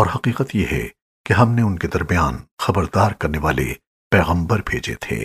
اور حقیقت یہ ہے کہ ہم نے ان کے درمیان خبردار کرنے والے پیغمبر بھیجے تھے۔